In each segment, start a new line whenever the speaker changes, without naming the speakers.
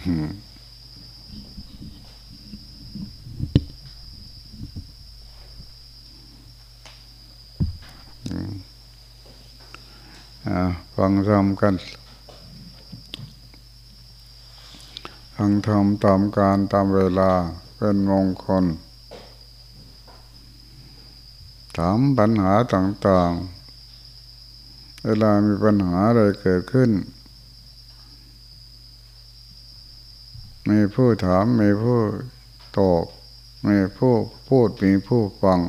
ฟังทำกัน ฟังทำตามการตามเวลาเป็นมงคล ถามปัญหาต่างๆ เวลามีปัญหาอะไรเกิดขึ้น มีผู้ถามมีผู้ตอบมีผู้พูดมีผู้ฟัง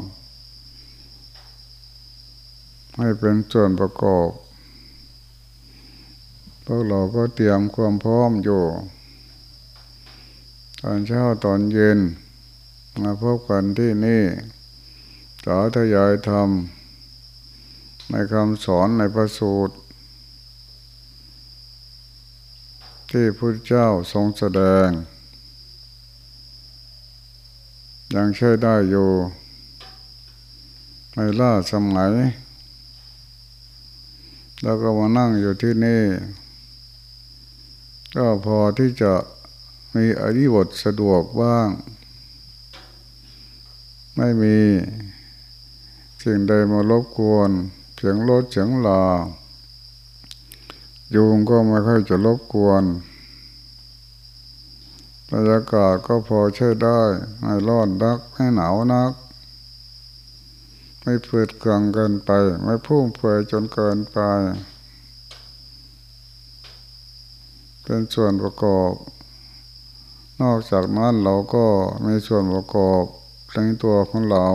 ให้เป็นส่วนประกอบพวกเราก็เตรียมความพร้อมอยู่ ตอนเช้าตอนเย็น มาพบกันที่นี่ต่อทยายธรรมในคำสอนในพระสูตร ที่พระเจ้าทรงแสดง ยังใช้ได้อยู่ในล่าสมัย แล้วก็มานั่งอยู่ที่นี่ ก็พอที่จะมีอริบทสะดวกบ้าง ไม่มีสิ่งใดมารบกวนเสียงรถเสียงลายุงก็ไม่ค่อยจะรบกวน บรรยากาศก็พอใช้ได้ไม่ร้อนนักไม่หนาวนัก ไม่เปิดกลางเกินไป ไม่พุ่งเผยจนเกินไป เป็นส่วนประกอบ นอกจากนั้นเราก็มีส่วนประกอบในตัวของเรา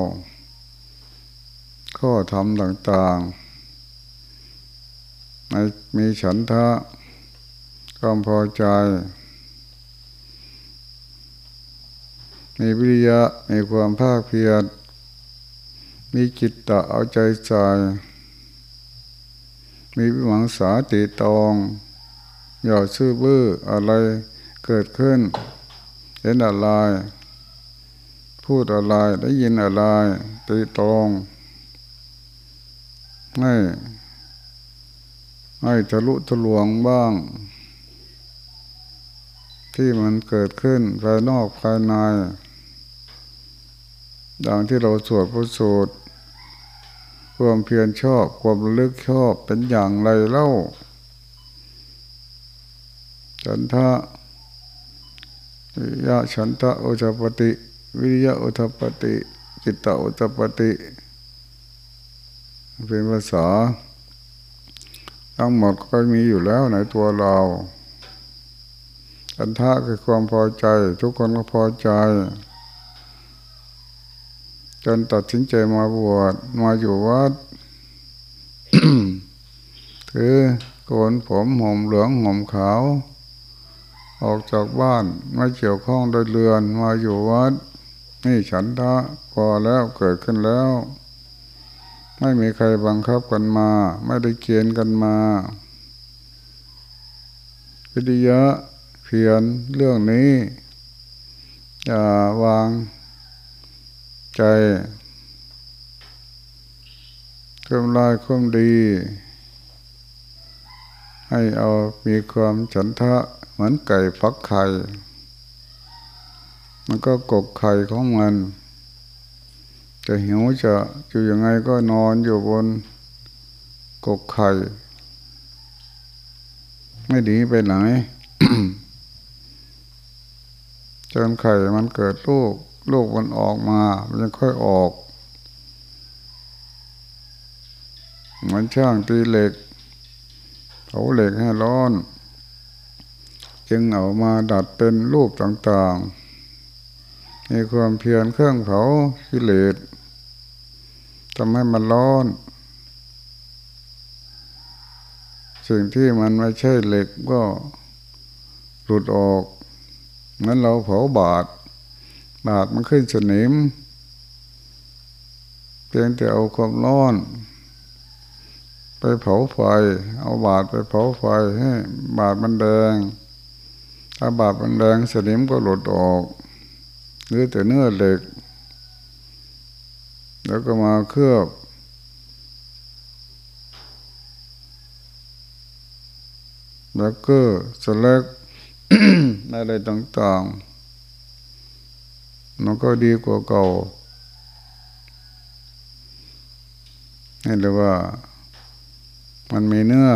ข้อทำต่างๆในมีฉันทะความพอใจ มีวิริยะมีความภาคเพียรมีจิตตะเอาใจใจมีวิมังสาติตองอย่าซื่อบื้ออะไรเกิดขึ้น เห็นอะไร พูดอะไรได้ยินอะไรตีตรงให้ให้ทะลุทะลวงบ้าง ที่มันเกิดขึ้นภายนอกภายใน ดังที่เราสวดพระสูตรความเพียรชอบความลึกชอบเป็นอย่างไรเล่าฉันทะวิยะฉันทะอุทปติ วิริยะอุทปติจิตตอุทปติ เป็นภาษา ทั้งหมดก็มีอยู่แล้วในตัวเราฉันทะคือความพอใจ ทุกคนก็พอใจ จนตัดสินใจมาบวชมาอยู่วัดคือโกนผมห่มเหลืองห่มขาว ออกจากบ้านไม่เกี่ยวข้องโดยเรือนมาอยู่วัด นี่ฉันทะพอแล้วเกิดขึ้นแล้ว ไม่มีใครบังคับกันมา ไม่ได้เกียนกันมาวิทยะเพียนเรื่องนี้อย่าวาง ใจทำลายความดี ให้เอามีความฉันทะเหมือนไก่ฟักไข่ มันก็กกไข่ของมัน จะหิวจะอยู่ยังไงก็นอนอยู่บนกกไข่ ไม่ดีไปไหนจนไข่มันเกิดลูก ลูกมันออกมา มันจะค่อยออกเหมือนช่างตีเหล็กเผาเหล็กให้ร้อน จึงเอามาดัดเป็นรูปต่างๆมีความเพียรเครื่องเผากิเลสทำให้มันร้อน สิ่งที่มันไม่ใช่เหล็กก็หลุดออกงั้นเราเผาบาด บาดมันขึ้นสนิมเพียงแต่เอาความร้อน ไปเผาไฟ เอาบาดไปเผาไฟให้บาดมันแดง ถ้าบาปมันแรงสนิมก็หลุดออกหรือแต่เนื้อเหล็ก แล้วก็มาเคลือบแล้วก็สลักอะไรต่างๆ มันก็ดีกว่าเก่านี่เรียว่า มันมีเนื้อ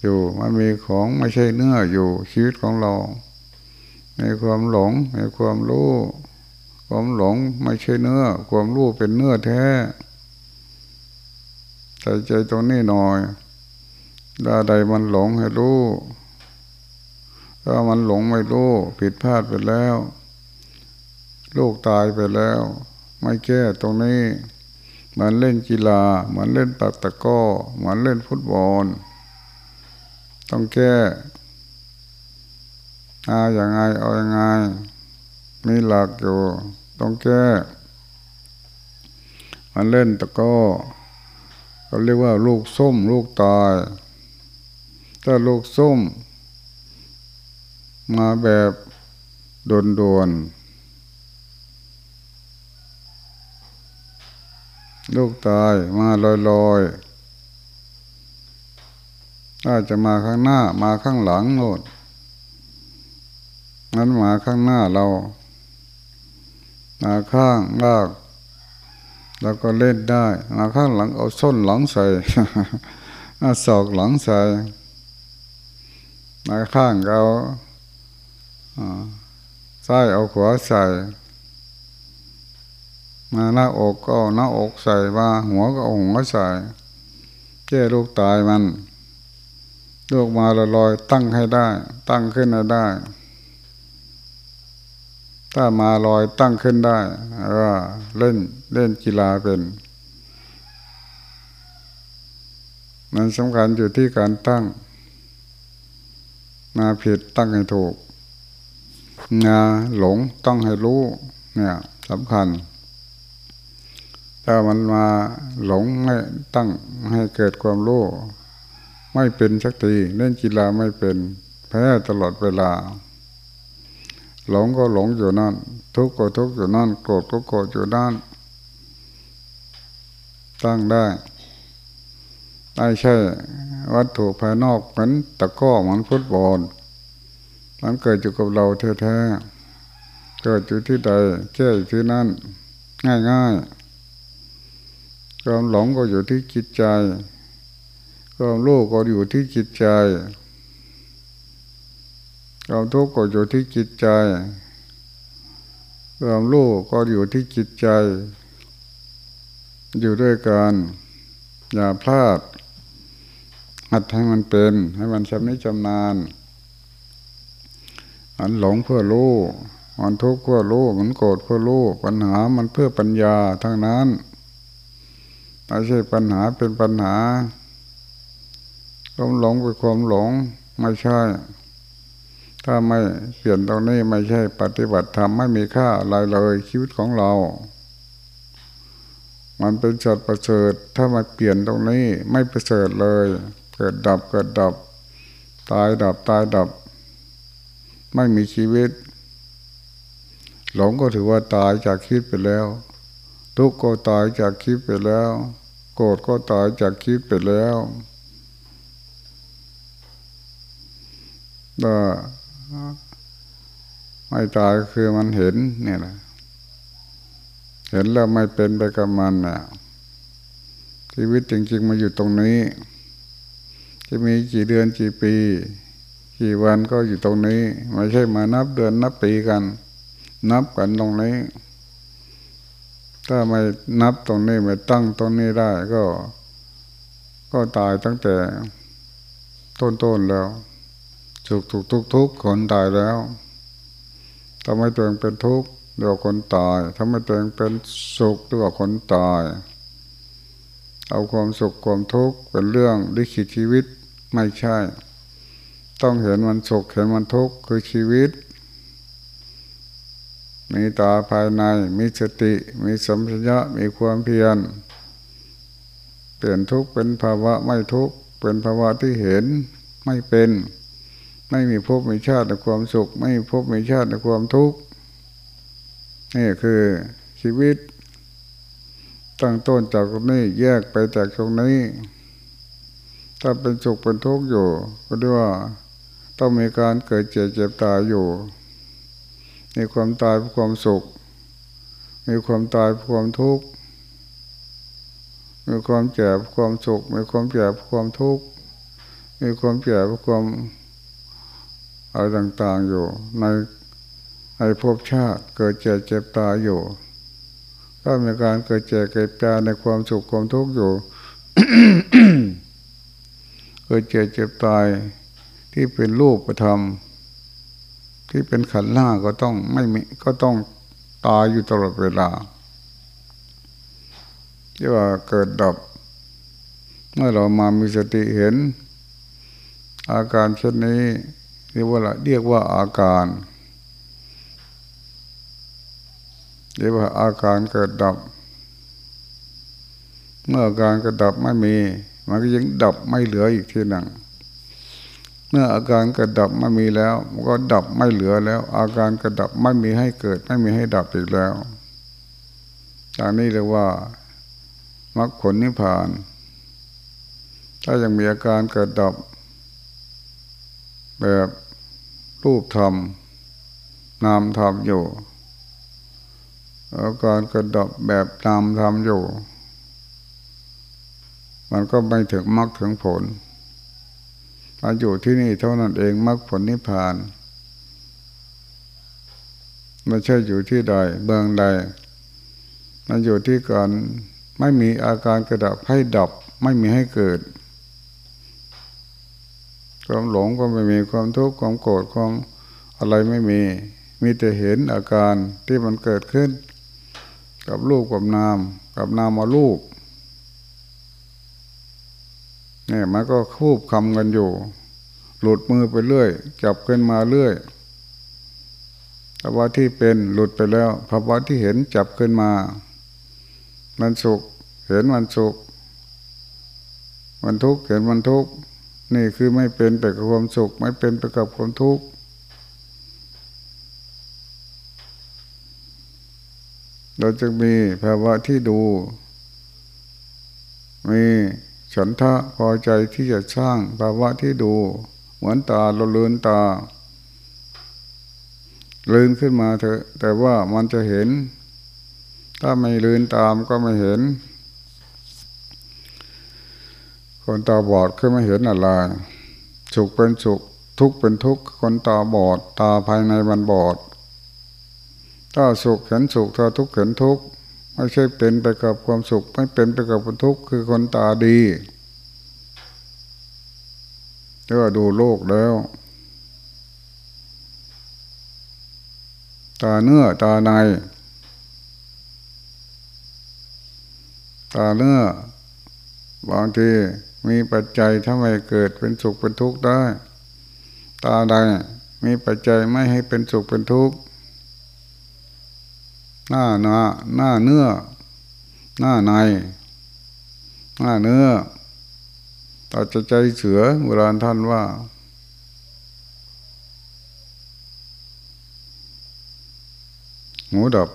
อยู่มันมีของไม่ใช่เนื้ออยู่ชีวิตของเรา ในความหลงในความรู้ความหลงไม่ใช่เนื้อ ความรู้เป็นเนื้อแท้ใจใจตรงนี้หน่อยถ้าใดมันหลงให้รู้ถ้ามันหลงไม่รู้ผิดพลาดไปแล้ว ลูกตายไปแล้ว ไม่แก้ตรงนี้เหมือนเล่นกีฬาเหมือนเล่นปักตะก้อเหมือนเล่นฟุตบอล ต้องแก้อาอย่างไงเอาอย่างไงมีหลักอยู่ ต้องแก้มันเล่นตะก้อเขาเรียกว่าลูกส้ม ลูกตาย ถ้าลูกส้ม มาแบบโดนๆ ลูกตายมาลอยๆถ้าจะมาข้างหน้ามาข้างหลังโน่นนั้นมาข้างหน้าเรา มาข้างลาก แล้วก็เล่นได้ มาข้างหลังเอาส้นหลังใส่เอาศอกหลังใส่ มาข้างเอาซ้ายเอาขวาใส่ มาหน้าอกก็หน้าอกใส่มาหัวก็เอาหัวใส่แก้ลูกตายมันลูกมาลอยตั้งให้ได้ ตั้งขึ้นให้ได้ ถ้ามาลอยตั้งขึ้นได้ก็เล่นเล่นกีฬาเป็น มันสำคัญอยู่ที่การตั้ง มาผิดตั้งให้ถูกงาหลงต้องให้รู้ เนี่ยสำคัญ ถ้ามันมาหลงไม่ตั้งให้เกิดความรู้ ไม่เป็นสักทีเล่นกีฬาไม่เป็นแพ้ตลอดเวลา หลงก็หลงอยู่นั่น ทุกข์ก็ทุกข์อยู่นั่น โกรธก็โกรธอยู่นั่น ตั้งได้ไม่ใช่ วัตถุภายนอกเหมือนตะก้อเหมือนฟุตบอลมันเกิดอยู่กับเราแท้ๆเกิดอยู่ที่ใดแก้อยู่ที่นั่น ง่ายๆ ความหลงก็อยู่ที่จิตใจ ความรู้ก็อยู่ที่จิตใจความทุกข์ก็อยู่ที่จิตใจ ความรู้ก็อยู่ที่จิตใจ อยู่ด้วยกันอย่าพลาดหัดให้มันเป็น ให้มันชำนิชำนาญมันหลงเพื่อรู้มันทุกข์เพื่อรู้มันโกรธเพื่อรู้ปัญหามันเพื่อปัญญาทั้งนั้น ไม่ใช่ปัญหาเป็นปัญหาความหลงเป็นความหลงไม่ใช่ ถ้าไม่เปลี่ยนตรงนี้ไม่ใช่ปฏิบัติธรรมไม่มีค่าอะไรเลยชีวิตของเรา มันเป็นสัตว์ประเสริฐถ้ามาเปลี่ยนตรงนี้ไม่ประเสริฐเลย เกิดดับเกิดดับ ตายดับตายดับ ไม่มีชีวิต หลงก็ถือว่าตายจากคิดไปแล้ว ทุกข์ก็ตายจากคิดไปแล้ว โกรธก็ตายจากคิดไปแล้วก็ไม่ตายคือมันเห็นเนี่ยแหละเห็นแล้วไม่เป็นไปกับมันเนี่ยชีวิตจริง ๆ มาอยู่ตรงนี้ จะมีกี่เดือนกี่ปี กี่วันก็อยู่ตรงนี้ ไม่ใช่มานับเดือนนับปีกัน นับกันตรงนี้ ถ้าไม่นับตรงนี้ไม่ตั้งตรงนี้ได้ก็ ก็ตายตั้งแต่ ต้นๆแล้วสุขทุกทุกทุกคนตายแล้วทำให้ตัวเองเป็นทุกข์เดี๋ยวคนตายทำให้ตัวเองเป็นสุขดีกว่าคนตาย เอาความสุขความทุกข์เป็นเรื่องลิขิตชีวิตไม่ใช่ ต้องเห็นมันสุขเห็นมันทุกข์คือชีวิต มีตาภายใน มีสติ มีสัมผัสมีความเพียร เปลี่ยนทุกข์เป็นภาวะไม่ทุกข์เป็นภาวะที่เห็นไม่เป็น ไม่มีภพมีชาติในความสุข ไม่มีภพมีชาติในความทุกข์นี่คือชีวิต ตั้งต้นจากตรงนี้แยกไปจากตรงนี้ ถ้าเป็นสุขเป็นทุกข์อยู่ ก็ด้วยว่าต้องมีการเกิดเจ็บเจ็บตายอยู่ มีความตายเพื่อความสุข มีความตายเพื่อความทุกข์มีความเจ็บความสุข มีความเจ็บความทุกข์ มีความเจ็บความอะไรต่างๆอยู่ ในในภพชาติเกิดเจ็บเจ็บตายอยู่ก็มีการเกิดเจ็บเกิดตายในความสุขความทุกข์อยู่ เกิดเจ็บเจ็บตายที่เป็นรูปธรรม ที่เป็นขันธ์ห้าก็ต้องไม่มีก็ต้องตายอยู่ตลอดเวลาที่ว่าเกิดดับ เมื่อเรามามีสติเห็น อาการเช่นนี้เรียกว่าเรียกว่าอาการเรียกว่าอาการเกิดดับ เมื่ออาการเกิดดับไม่มี มันก็ยังดับไม่เหลืออีกทีหนึ่ง มื่ออาการกระดับไม่มีแล้วมันก็ดับไม่เหลือแล้ว อาการกระดับไม่มีให้เกิด ไม่มีให้ดับอีกแล้วอย่างนี้เรียกว่ามรรคผลนิพพาน ถ้ายังมีอาการเกิดดับ แบบรูปธรรม นามธรรมอยู่ อาการกระดับแบบนามธรรมอยู่ มันก็ไม่ถึงมรรคถึงผล มาอยู่ที่นี่เท่านั้นเองมรรคผลนิพพานไม่ใช่อยู่ที่ใดเบืองใด มันอยู่ที่การไม่มีอาการกระดับให้ดับไม่มีให้เกิด ความหลงก็ไม่มีความทุกข์ความโกรธความอะไรไม่มี มีแต่เห็นอาการที่มันเกิดขึ้น กับรูปกับนาม กับนามมารูป เนี่ยมันก็คูบคำกันอยู่ หลุดมือไปเรื่อย จับขึ้นมาเรื่อยภาวะที่เป็นหลุดไปแล้วภาวะที่เห็นจับขึ้นมา มันสุข เห็นมันสุข มันทุกข์เห็นมันทุกข์นี่คือไม่เป็นไปกับความสุข ไม่เป็นไปกับความทุกข์เราจะมีภาวะที่ดู มี ฉันทะพอใจที่จะสร้างภาวะที่ดู เหมือนตาเราเลือนตาเลือนขึ้นมาเถอะ แต่ว่ามันจะเห็น ถ้าไม่เลือนตามก็ไม่เห็น คนตาบอดคือไม่เห็นอะไรสุขเป็นสุขทุกข์เป็นทุกข์คนตาบอด ตาภายในมันบอด ถ้าสุขเห็นสุขถ้าทุกข์เห็นทุกข์ ไม่ใช่เป็นไปกับความสุข ไม่เป็นไปกับความทุกข์คือคนตาดีกว่าดูโลกแล้ว ตาเนื้อตาใน ตาเนื้อบางทีมีปัจจัยทำให้เกิดเป็นสุขเป็นทุกข์ได้ ตาใดมีปัจจัยไม่ให้เป็นสุขเป็นทุกข์ หน้าหน้าหน้าเนื้อ หน้าใน หน้าเนื้อตัดใจเสือโบราณท่านว่าหูดับ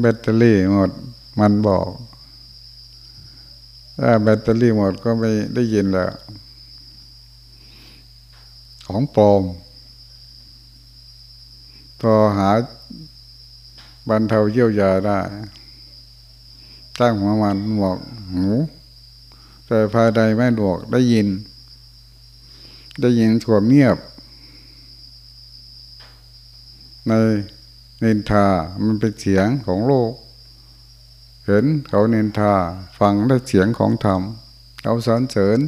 แบตเตอรี่หมดมันบอกถ้าแบตเตอรี่หมดก็ไม่ได้ยินแล้ว ของปลอม พอหาบรรเทาเยี่ยวยาได้ ตั้งหัวมันหมวกหูแต่ภายใดไม่ดวกได้ยิน ได้ยินถั่วเงียบ ในเนินทามันเป็นเสียงของโลก เห็นเขาเนินทาฟังได้เสียงของธรรมเขาสอนเสริญ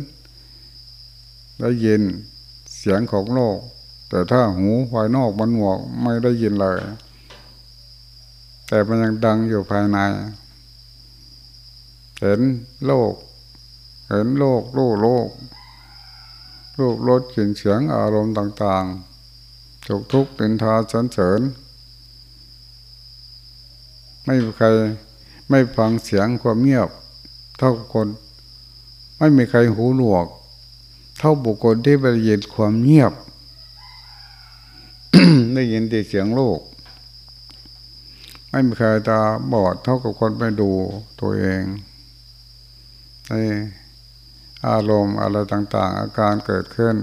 ได้ยินเสียงของโลก แต่ถ้าหูภายนอกมันหวกไม่ได้ยินเลย แต่มันยังดังอยู่ภายใน เห็นโลก เห็นโลกรู้โลก รูปรสกลิ่นเสียงอารมณ์ต่างๆทุกทุกเป็นทาสันเสริญ ไม่มีใครไม่ฟังเสียงความเงียบ เท่าคน ไม่มีใครหูหนวก เท่าบุคคลที่ไปยินความเงียบ ได้ยินแต่เสียงโลก ไม่มีใครตาบอดเท่ากับคนไปดูตัวเองในอารมณ์อะไรต่าง ๆ อาการเกิดขึ้น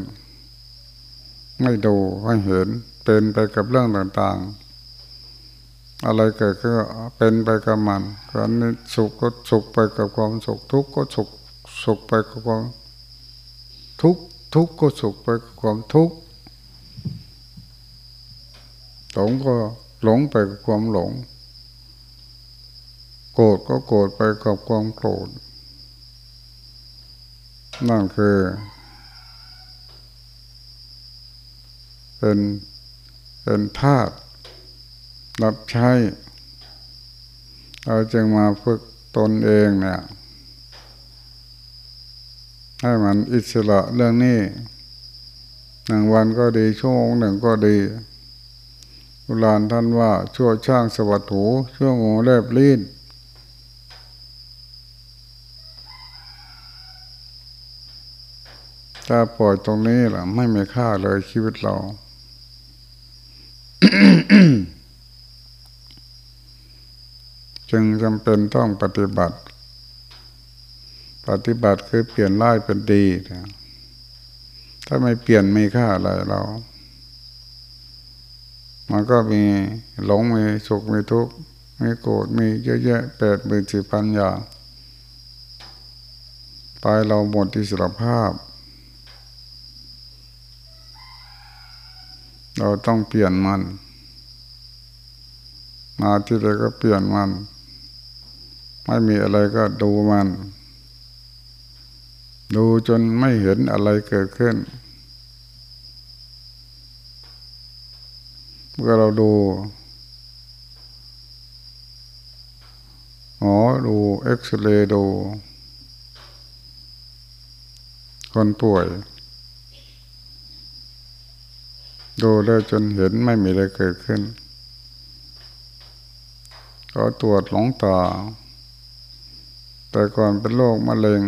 ไม่ดูไม่เห็นเป็นไปกับเรื่องต่าง ๆ อะไรเกิดขึ้นเป็นไปกับมันการนี้สุขก็สุขไปกับความสุขทุกข์ก็สุขสุขไปกับความทุกข์ทุกข์ก็สุขไปกับความทุกข์ ลงก็หลงไปกับความหลง โกรธก็โกรธไปกับความโกรธนั่นคือ เป็นเป็นธาตุรับใช้ เราจึงมาฝึกตนเองเนี่ยให้มันอิสระเรื่องนี้หนึ่งวันก็ดีชั่วโมงหนึ่งก็ดี โบราณท่านว่าชั่วช่างสวัสดิ์หูชั่วโมงแลบลิ้นถ้าปล่อยตรงนี้ล่ะ ไม่มีค่าเลยชีวิตเรา จึงจำเป็นต้องปฏิบัติ ปฏิบัติคือเปลี่ยนร้ายเป็นดี ถ้าไม่เปลี่ยนไม่ค่าอะไรเรา มันก็มีหลงมีสุขมีทุกข์มีโกรธมีเยอะแยะแปดหมื่นสี่พันอย่างไปเราหมดอิสรภาพ เราต้องเปลี่ยนมัน มาที่ใดก็เปลี่ยนมัน ไม่มีอะไรก็ดูมัน ดูจนไม่เห็นอะไรเกิดขึ้น เมื่อเราดูหมอดูเอ็กซเรย์ดู คนป่วย ดูแล้วจนเห็นไม่มีอะไรเกิดขึ้นก็ตรวจหลงตา แต่ก่อนเป็นโรคมะเร็ง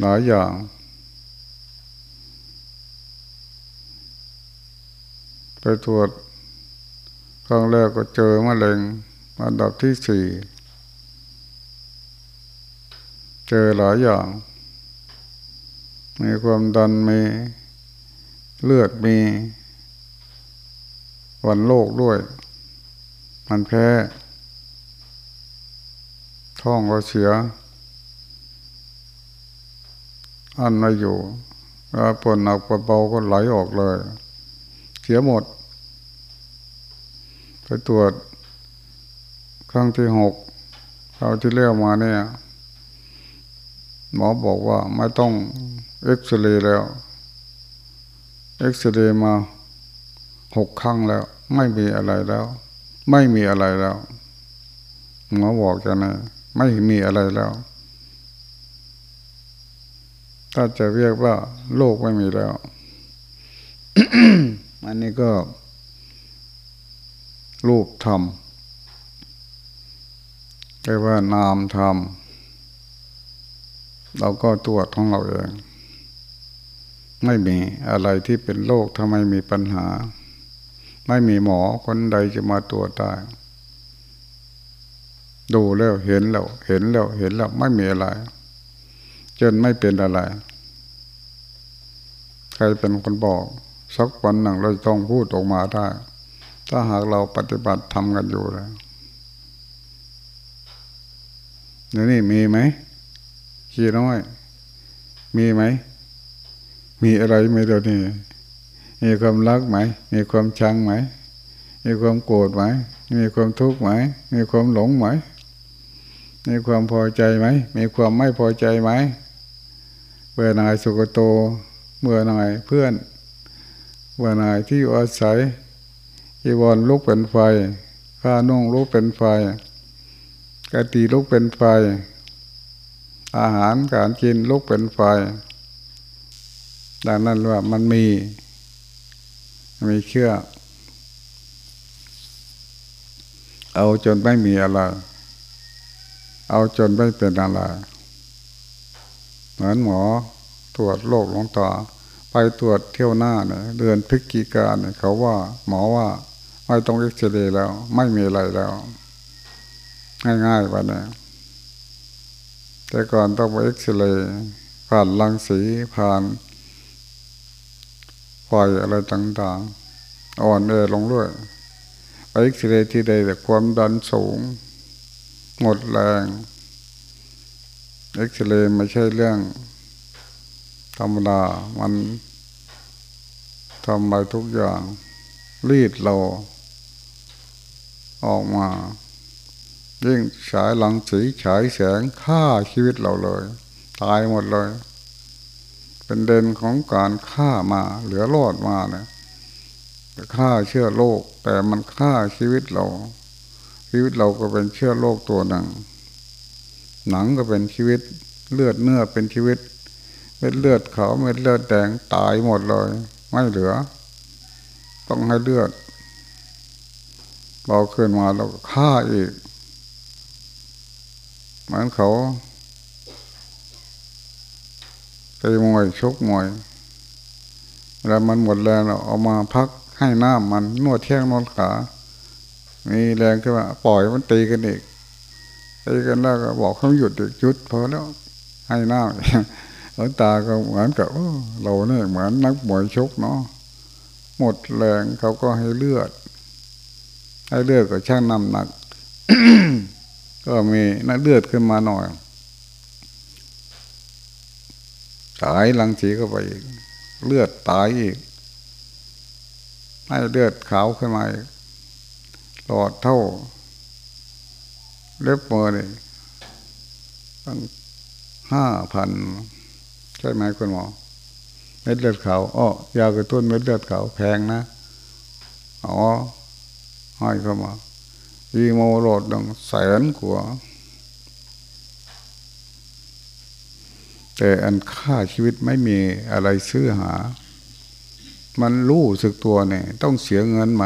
หลายอย่าง ไปตรวจครั้งแรกก็เจอมะเร็งอันดับที่สี่เจอหลายอย่าง มีความดันมีเลือดมีวันโลกด้วย มันแพ้ ท้องก็เสีย อันไม่อยู่แล้วปวดหนักปวดเบาก็ไหลออกเลย เสียหมด ไปตรวจครั้งที่หกคราวที่เลี้ยวมาเนี่ย หมอบอกว่าไม่ต้องเอ็กซเรย์แล้ว เอ็กซเรย์มาหกครั้งแล้ว ไม่มีอะไรแล้ว ไม่มีอะไรแล้วหมอบอกกันนะไม่มีอะไรแล้ว ถ้าจะเรียกว่าโลกไม่มีแล้ว อันนี้ก็ รูปธรรมเรียกว่านามธรรม เราก็ตรวจของเราเอง ไม่มีอะไรที่เป็นโรคทำไมมีปัญหา ไม่มีหมอคนใดจะมาตรวจได้ดูแล้วเห็นแล้วเห็นแล้วเห็นแล้วไม่มีอะไร จนไม่เป็นอะไร ใครเป็นคนบอก สักวันหนึ่งเราต้องพูดออกมาได้ ถ้าหากเราปฏิบัติทำกันอยู่แล้วนี่มีไหมขี้น้อย มีไหม มีอะไรไหมเดี๋ยวนี้ มีความรักไหม มีความชังไหม มีความโกรธไหม มีความทุกข์ไหม มีความหลงไหม มีความพอใจไหม มีความไม่พอใจไหมเบื่อนายสุกโต เบื่อนายเพื่อน เบื่อนายที่อยู่อาศัย อีวอนลุกเป็นไฟข้านุ่งลุกเป็นไฟกะตีลุกเป็นไฟ อาหารการกินลุกเป็นไฟ ดังนั้นว่ามันมี มีเชื่อ เอาจนไม่มีอะไร เอาจนไม่เป็นอะไร เหมือนหมอตรวจโรคหลงตาไปตรวจเที่ยวหน้าเนี่ยเดือนพฤศจิกาเนี่ยเขาว่า หมอว่า ไม่ต้องเอ็กซเรย์แล้ว ไม่มีอะไรแล้ว ง่ายๆไปเนี่ยแต่ก่อนต้องไปเอ็กซเรย์ผ่านรังสีผ่านไฟอะไรต่างๆ อ่อนเอลงด้วยไปเอ็กซเรย์ที่ใดแต่ความดันสูง หมดแรงเอ็กซเรย์ไม่ใช่เรื่องธรรมดา มันทำไปทุกอย่าง รีดเรา ออกมา ยิ่งฉายหลังสีฉายแสงฆ่าชีวิตเราเลย ตายหมดเลย เป็นเด่นของการฆ่ามา เหลือรอดมาเนี่ยฆ่าเชื้อโรคแต่มันฆ่าชีวิตเรา ชีวิตเราก็เป็นเชื้อโรคตัวหนึ่งหนังก็เป็นชีวิต เลือดเนื้อเป็นชีวิตเม็ดเลือดขาวเม็ดเลือดแดงตายหมดเลย ไม่เหลือ ต้องให้เลือด เราขึ้นมาเราฆ่าอีก เหมือนเขาตีมวยชกมวยแล้วมันหมดแรงเราเอามาพักให้น้ำมันนวดแข้งนวดขา มีแรงขึ้นมาปล่อยมันตีกันอีกตีกันแล้วก็บอกเขาหยุดหยุดพอแล้วให้น้ำหลวงตาก็เหมือนกับเราเนี่ยเหมือนนักมวยชกเนาะหมดแรงเขาก็ให้เลือด ให้เลือดก็ช่างน้ำหนัก ก็มีนักเลือดขึ้นมาหน่อยสายลังสีเข้าไปอีกเลือดตายอีกให้เลือดขาวขึ้นมาหลอดเท่า เล็บมือนี่ตั้งห้าพันใช่ไหมคุณหมอเม็ดเลือดขาวอ้อยากระตุ้นเม็ดเลือดขาวแพงนะ อ๋อ ให้เข้ามาอีโมโรดดังแสนกว่าแต่อันค่าชีวิตไม่มีอะไรซื้อหา มันรู้สึกตัวเนี่ย ต้องเสียเงินไหม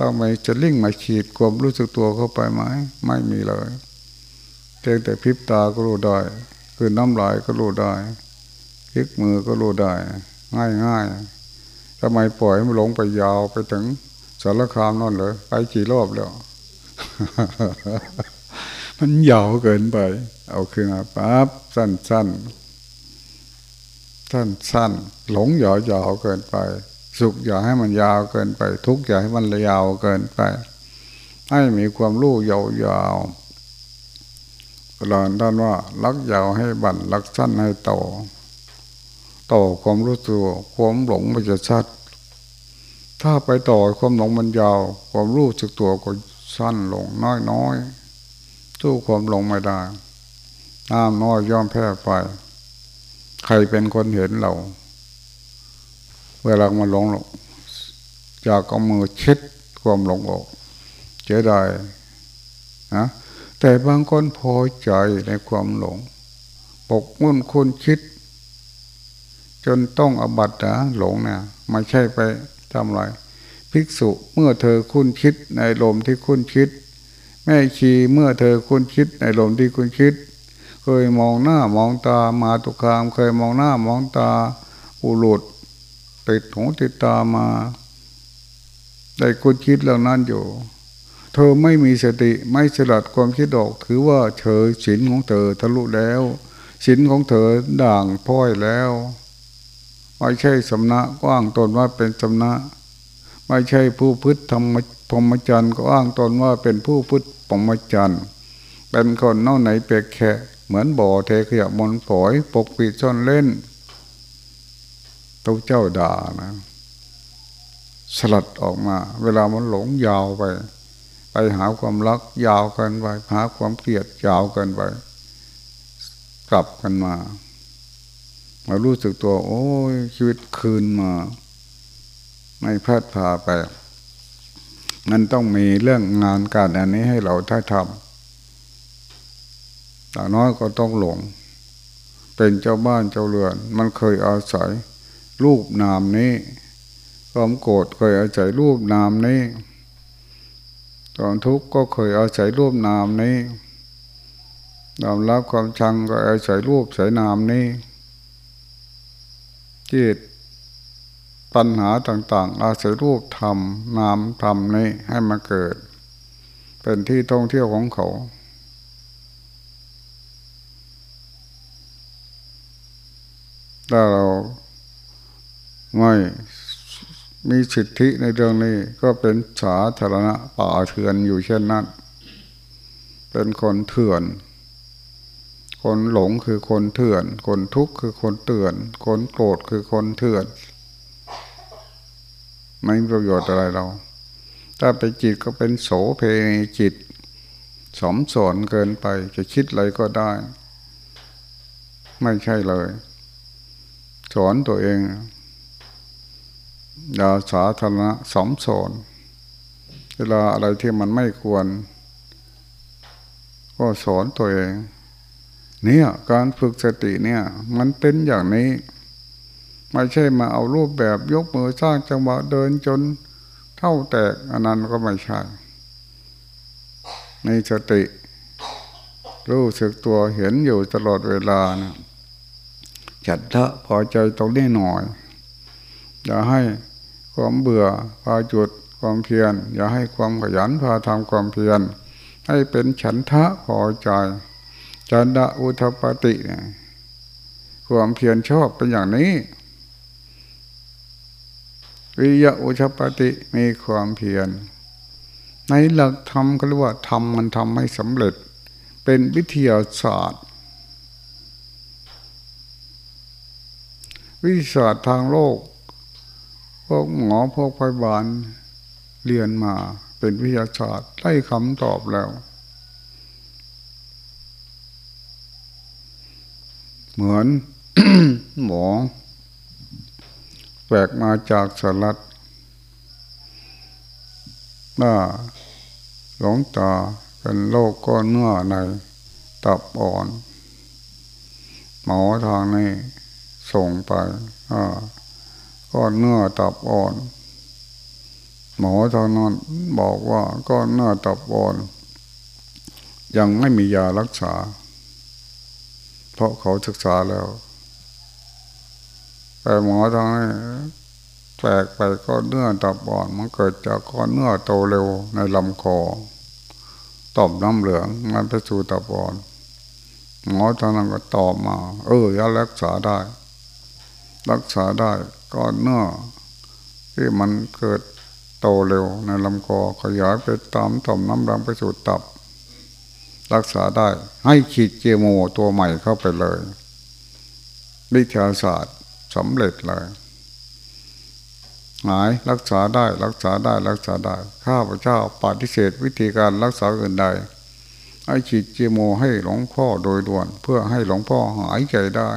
ต้องไปจะลิ่งมาฉีดความรู้สึกตัวเข้าไปไหม ไม่มีเลยเพียงแต่พริบตาก็รู้ได้ คือน้ำลายก็รู้ได้พลิกมือก็รู้ได้ ง่ายง่ายทำไมปล่อยให้มันหลงไปยาวไปถึง สารคามนั่นเลยไปกี่รอบแล้ว มันยาวเกินไป เอาขึ้นมาปั๊บสั้นสั้นสั้นสั้นหลงยาวยาวเกินไป สุขอย่าให้มันยาวเกินไป ทุกอย่าให้มันยาวเกินไป ให้มีความรู้ยาวยาวหลานท่านว่าลักยาวให้บั่นลักสั้นให้โตโตความรู้ตัวความหลงมันจะชัด ถ้าไปต่อความหลงมันยาว ความรู้สึกตัวก็สั้นลงน้อยน้อยสู้ความหลงไม่ได้น้ำน้อยย่อมแพ้ไฟใครเป็นคนเห็นเรา เวลามันหลงหลงอยากเอามือเช็ดความหลงออกเจอได้นะแต่บางคนพอใจในความหลง ปกมุ่นคุณคิด จนต้องอบัตนะหลงเนี่ยไม่ใช่ไป ทำไรภิกษุเมื่อเธอคุ้นคิดในลมที่คุ้นคิด แม่ชีเมื่อเธอคุ้นคิดในลมที่คุ้นคิด เคยมองหน้ามองตามาตุคาม เคยมองหน้ามองตาอุลุดติดหูติดตามาได้คุ้นคิดเหล่านั้นอยู่ เธอไม่มีสติไม่สลัดความคิดออก ถือว่าเธอศีลของเธอทะลุแล้วศีลของเธอด่างพ้อยแล้ว ไม่ใช่สำนักก็อ้างตนว่าเป็นสำนักไม่ใช่ผู้พุทธธรรมพรหมจรรย์ก็อ้างตนว่าเป็นผู้พุทธพรหมจรรย์เป็นคนน่าไหนเปียกแค่เหมือนบ่อเทขยะมนฝอยปกปิดซ่อนเล่นตัวเจ้าด่านะสลัดออกมา เวลามันหลงยาวไป ไปหาความรักยาวกินไปหาความเกลียดยาวกินไป กลับกันมา มารู้สึกตัว โอ้ยชีวิตคืนมา ไม่พลาดพาไป มันต้องมีเรื่องงานการอันนี้ให้เราถ้าทำแต่น้อยก็ต้องหลง เป็นเจ้าบ้านเจ้าเรือน มันเคยอาศัย รูปนามนี้ความโกรธเคยอาศัยรูปนามนี้ตอนทุกข์ก็เคยอาศัยรูปนามนี้ความรักความชังก็อาศัยรูปสายนามนี้ ที่ปัญหาต่าง ๆ อาศัยรูปธรรมนามธรรมนี้ให้มาเกิด เป็นที่ท่องเที่ยวของเขา ถ้าเราไม่มีสิทธิในเรื่องนี้ก็เป็นสาธารณะป่าเถื่อนอยู่เช่นนั้น เป็นคนเถื่อน คนหลงคือคนเถื่อน คนทุกข์คือคนเถื่อน คนโกรธคือคนเถื่อน ไม่มีประโยชน์อะไรเรา ถ้าไปจิตก็เป็นโสเพณีจิตสมสอนเกินไปจะคิดอะไรก็ได้ ไม่ใช่เลย สอนตัวเองอย่าสาธารณะสมสอนเวลาอะไรที่มันไม่ควร ก็สอนตัวเอง เนี่ยการฝึกสติเนี่ย มันเป็นอย่างนี้ ไม่ใช่มาเอารูปแบบยกมือสร้างจังหวะเดินจนเท่าแตกอันนั้นก็ไม่ใช่ ในสติ รู้สึกตัวเห็นอยู่ตลอดเวลานะจัดทะพอใจตรงนี้หน่อย อย่าให้ความเบื่อพาจุดความเพียร อย่าให้ความขยันพาทำความเพียร ให้เป็นฉันทะพอใจ จันดะอุทปติความเพียรชอบเป็นอย่างนี้ วิยะอุชปติมีความเพียร ในหลักธรรมก็เรียกว่าธรรมมันทำให้สำเร็จ เป็นวิทยาศาสตร์ วิทยาศาสตร์ทางโลก พวกหมอพวกพยาบาลเรียนมาเป็นวิทยาศาสตร์ได้คำตอบแล้ว เหมือนหมอแปลกมาจากสลัดน้าหลงตาเป็นโรคก้อนเนื้อในตับอ่อน หมอทางนี้ส่งไปก้อนเนื้อตับอ่อน หมอทางนั้นบอกว่าก้อนเนื้อตับอ่อน ยังไม่มียารักษา เพราะเขาศึกษาแล้วแต่หมอทางนี้แปลกไปก้อนเนื้อตับอ่อนมันเกิดจากก้อนเนื้อโตเร็วในลำคอต่อมน้ำเหลืองมันไปสู่ตับอ่อน หมอทางนั้นก็ตอบมา เออยารักษาได้ รักษาได้ก้อนเนื้อที่มันเกิดโตเร็วในลำคอขยายไปตามต่อมน้ำรังไปสู่ตับ รักษาได้ ให้ขีดเจโมตัวใหม่เข้าไปเลย วิทยาศาสตร์สำเร็จเลยหายรักษาได้รักษาได้รักษาได้ ข้าพเจ้าปฏิเสธวิธีการรักษาอื่นใดให้ฉีดเจโมให้หลวงพ่อโดยด่วน เพื่อให้หลวงพ่อหายใจได้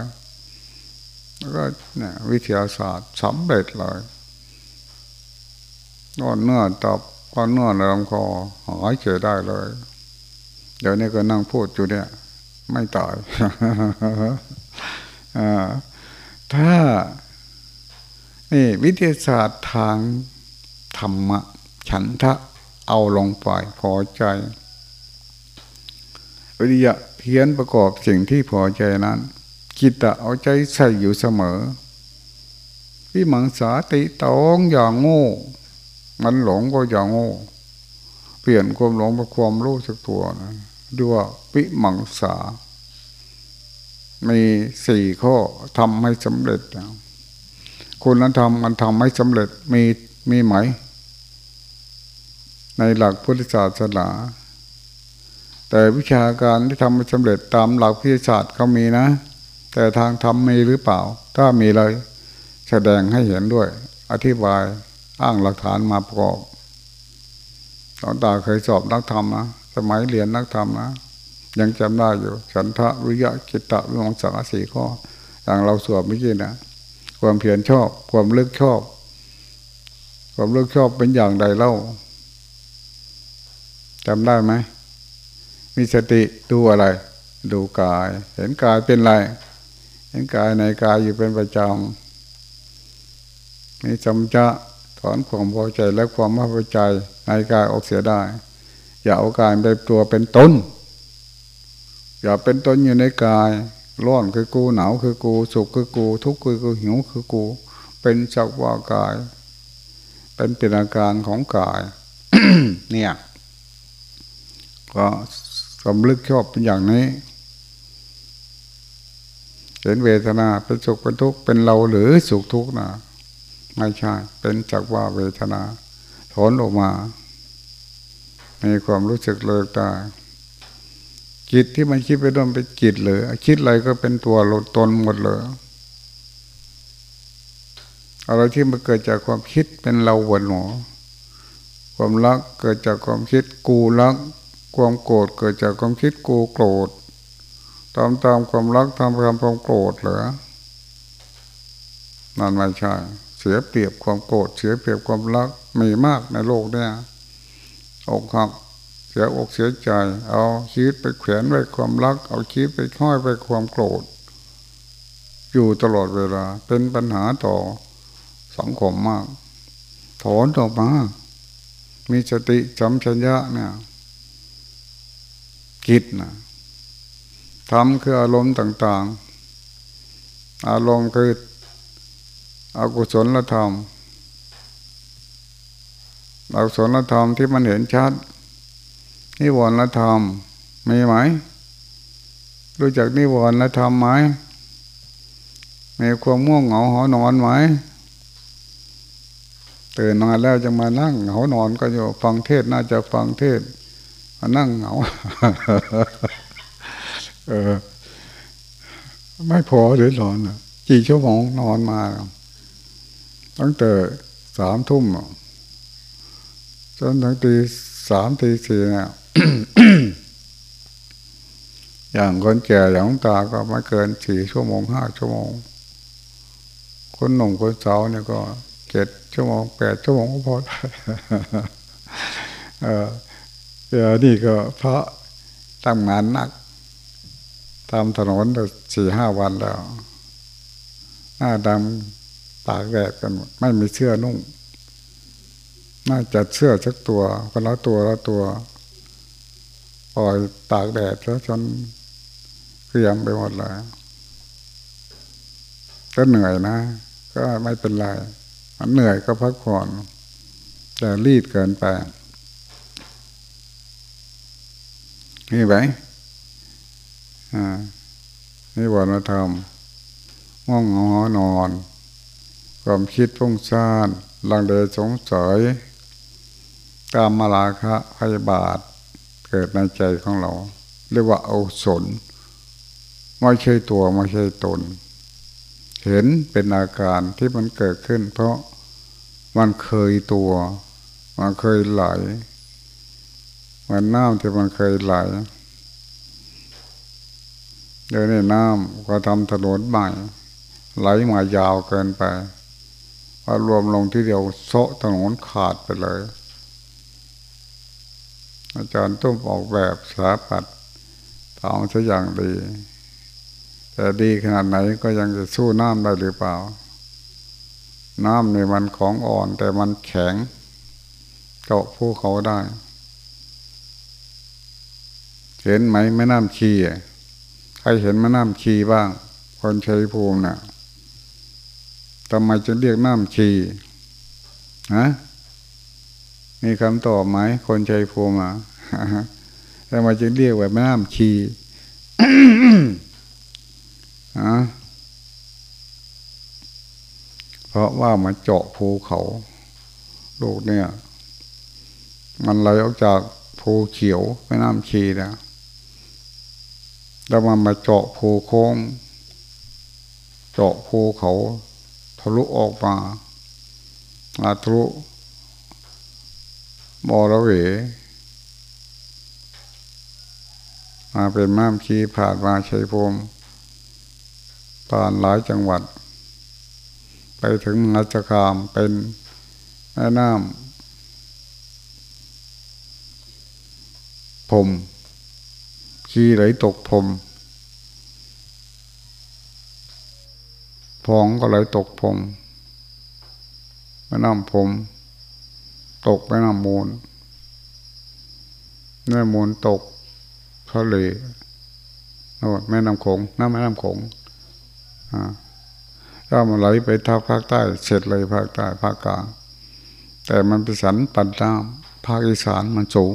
แล้วก็เนี่ยวิทยาศาสตร์สำเร็จเลยก้อนเนื้อตับก้อนเนื้อในลำคอหายใจได้เลย เดี๋ยวนี้ก็นั่งพูดอยู่เนี่ย ไม่ตายถ้านี่วิทยาศาสตร์ทางธรรมะ ฉันทะเอาลงไปพอใจ วิทยาเพียนประกอบสิ่งที่พอใจนั้นคิตะเอาใจใส่อยู่เสมอวิมังสาติตองอย่างโง่ มันหลงก็อย่างโง่ เปลี่ยนความหลงเป็นความรู้สึกตัวนะ ด้วยว่าวิมังสา มีสี่ข้อทำให้สำเร็จ คุณธรรมมันทำให้สำเร็จมีมีไหม ในหลักพุทธศาสนาแต่วิชาการที่ทำให้สำเร็จตามหลักพิทยาศาสตร์เขามีนะ แต่ทางธรรมมีหรือเปล่า ถ้ามีเลย แสดงให้เห็นด้วย อธิบายอ้างหลักฐานมาประกอบตอนตาเคยสอบนักธรรมนะ สมัยเรียนนักธรรมนะ ยังจำได้อยู่ ฉันทะวิยะจิตตะวิมังสาสีข้ออย่างเราสวดไม่ใช่นะความเพียรชอบ ความเลิกชอบ ความเลิกชอบเป็นอย่างใดเล่าจำได้ไหมมีสติดูอะไร ดูกาย เห็นกายเป็นไร เห็นกายในกายอยู่เป็นประจำมีจำจะถอนความพอใจและความไม่พอใจในกายออกเสียได้ อย่าเอากายเป็นตัวเป็นตนอย่าเป็นตนอยู่ในกายร้อนคือกูหนาวคือกู สุขคือกู ทุกข์คือกูหิวคือกู เป็นสักว่ากาย เป็นเป็นอาการของกาย เนี่ยก็สำลึกชอบเป็นอย่างนี้เห็นเวทนาเป็นสุขเป็นทุกข์เป็นเราหรือสุขทุกข์นะไม่ใช่ เป็นจักว่าเวทนาถอนออกมา มีความรู้สึกเลิกได้จิตที่มันคิดไปโดนเป็นจิตเลยคิดอะไรก็เป็นตัวหลดตนหมดเลยอะไรที่มันเกิดจากความคิดเป็นเราหวนหนอความรักเกิดจากความคิดกูรัก ความโกรธเกิดจากความคิดกูโกรธตามตามความรักทำตามความโกรธเหรอนั่นไม่ใช่เสียเปรียบความโกรธเสียเปรียบความรักมีมากในโลกเนี่ย อกหักเสียอกเสียใจ เอาชีวิตไปแขวนไว้ความรัก เอาชีวิตไปห้อยไปความโกรธ อยู่ตลอดเวลา เป็นปัญหาต่อสังคมมาก ถอนออกมา มีสติจำชัญญะเนี่ยคิดนะทำคืออารมณ์ต่าง ๆ อารมณ์คืออกุศลธรรม อกุศลธรรมที่มันเห็นชัด นิวรณธรรมมีไหม รู้จักนิวรณธรรมไหมมีความง่วงเหงาหอนอนไหมตื่นนอนแล้วจะมานั่งเหงานอนก็อยู่ฟังเทศน่าจะฟังเทศมานั่งเหงาเออ ไม่พอหรือนอนกี่ชั่วโมงนอนมาตั้งแต่สามทุ่ม จนถึงตีสามตีสี่เนี่ยอย่างคนแก่อย่างตาก็ไม่เกินสี่ชั่วโมงห้าชั่วโมง คนหนุ่มคนสาวเนี่ยก็เจ็ดชั่วโมงแปดชั่วโมงก็พอเออเดี๋ยวนี่ก็เพราะทำงานหนักทำถนนสี่ห้าวันแล้วหน้าดำตากแดดกันหมดไม่มีเสื้อนุ่ง น่าจะเสื้อสักตัวคนละตัวละตัวปล่อยตากแดดแล้วจนเกรียมไปหมดเลยก็เหนื่อยนะ ก็ไม่เป็นไรมันเหนื่อยก็พักผ่อน แต่รีดเกินไปนี่ไหมอ่านี่วันธรรมง่องงอนอน ความคิดพุ่งซ่านลังเลสงสัย กามมาลาคะพยาบาท เกิดในใจของเรา เรียกว่าเอาสนไม่ใช่ตัวไม่ใช่ตน เห็นเป็นอาการที่มันเกิดขึ้น เพราะมันเคยตัวมันเคยไหลมันน้ำที่มันเคยไหลเดี๋ยวนี้น้ำก็ทำถนนใหม่ ไหลมายาวเกินไปพอรวมลงที่เดียวโซะถนนขาดไปเลย อาจารย์ตุ้มออกแบบสถาปัตย์ทำสักอย่างดี แต่ดีขนาดไหนก็ยังจะสู้น้ำได้หรือเปล่า น้ำนี่มันของอ่อนแต่มันแข็งเจาะภูเขาได้เห็นไหมแม่น้ำชีอะรเห็นแม่น้ำชีบ้าง คนชัยภูมินะ่ะทำไมจึงเรียกน้ำชีฮะ มีคำตอบไหมคนชัยภูมิอะทำไมจึงเรียกว่าแม่น้ำชีฮะเพราะว่ามันเจาะภูเขาลูกเนี่ย มันไหลออกจากภูเขียวแม่น้ำชีนะแล้วมันมาเจาะภูโค้ง เจาะภูเขาทะลุออกมาทะลุ บอระเวมาเป็นม้ามขีผ่านมาชัยภูมิผ่านหลายจังหวัด ไปถึงนัจคามเป็นแม่น้ำผมขี้ไหลตกพรมพองก็ไหลตกพรมแม่น้ำพรม ตกแม่น้ำมูลแม่มูลตกทะเลโน่แม่น้ำโขงน้ำแม่น้ำโขงอ่าถ้ามันไหลไปทางภาคใต้ เสร็จเลยภาคใต้ภาคกลางแต่มันเป็นสันปันน้ำภาคอีสานมันสูง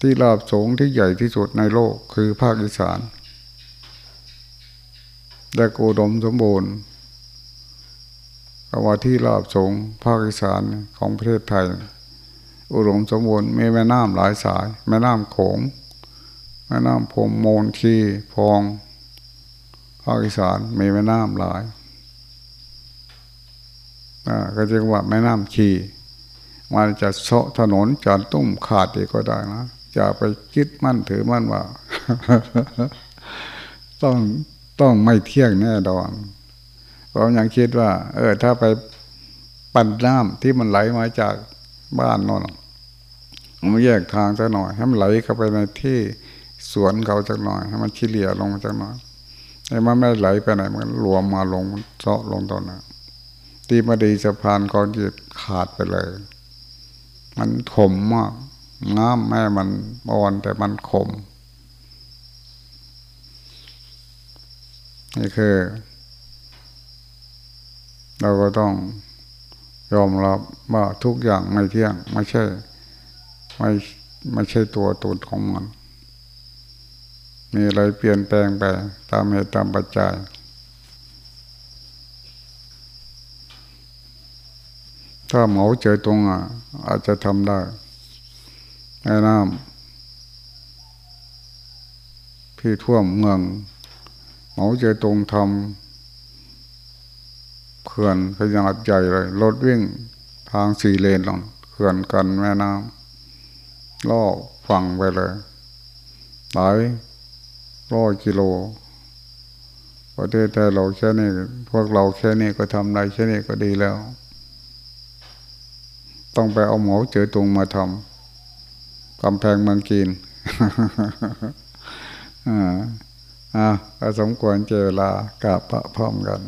ที่ราบสูงที่ใหญ่ที่สุดในโลกคือภาคอีสานและอุดมสมบูรณ์ กว่าที่ราบสงภาคอีสานของประเทศไทย อุดมสมบูรณ์มีแม่น้ำหลายสาย แม่น้ำโขง แม่น้ำพมโมนทีพอง ภาคอีสานมีแม่น้ำหลายก็จึงว่าแม่น้ำชีมันจะเสาะถนนจานตุ้มขาดอีกก็ได้นะอย่าไปคิดมั่นถือมั่นว่า ต้องต้องไม่เที่ยงแน่ดอน เพราะยังคิดว่า เออ ถ้าไปปั่นน้ำที่มันไหลมาจากบ้านนนมันแยกทางสักหน่อยให้มันไหลเข้าไปในที่สวนเขาสักหน่อยให้มันชิเลียลงสักหน่อยไอ้มันไม่ไหลไปไหนมันรวมมาลงเจาะลงตอนนั้นตีมาดีสะพานกอนจิตขาดไปเลย มันขมมากน้ำแม่มันอ่อนแต่มันขมนี่คือ เราก็ต้องยอมรับว่าทุกอย่างไม่เที่ยง ไม่ใช่ ไม่ไม่ใช่ตัวตนของมัน มีอะไรเปลี่ยนแปลงไป ตามเหตุตามปัจจัยถ้าเหมาเจอตรงอะ อาจจะทำได้แม่น้ำที่ท่วมเมือง เหมาเจอตรงทำ เขื่อนขนาดใหญ่เลยรถวิ่งทางสี่เลนหลังเขื่อนกันแม่น้ำล่อฝั่งไปเลยหลายร้อยกิโลประเทศไทยเราแค่นี้พวกเราแค่นี้ก็ทำได้แค่นี้ก็ดีแล้ว ต้องไปเอาหมอเจอตรงมาทำกำแพงเมืองจีนอ่าอ่าสมควรเจอเวลากับพระพร้อมกัน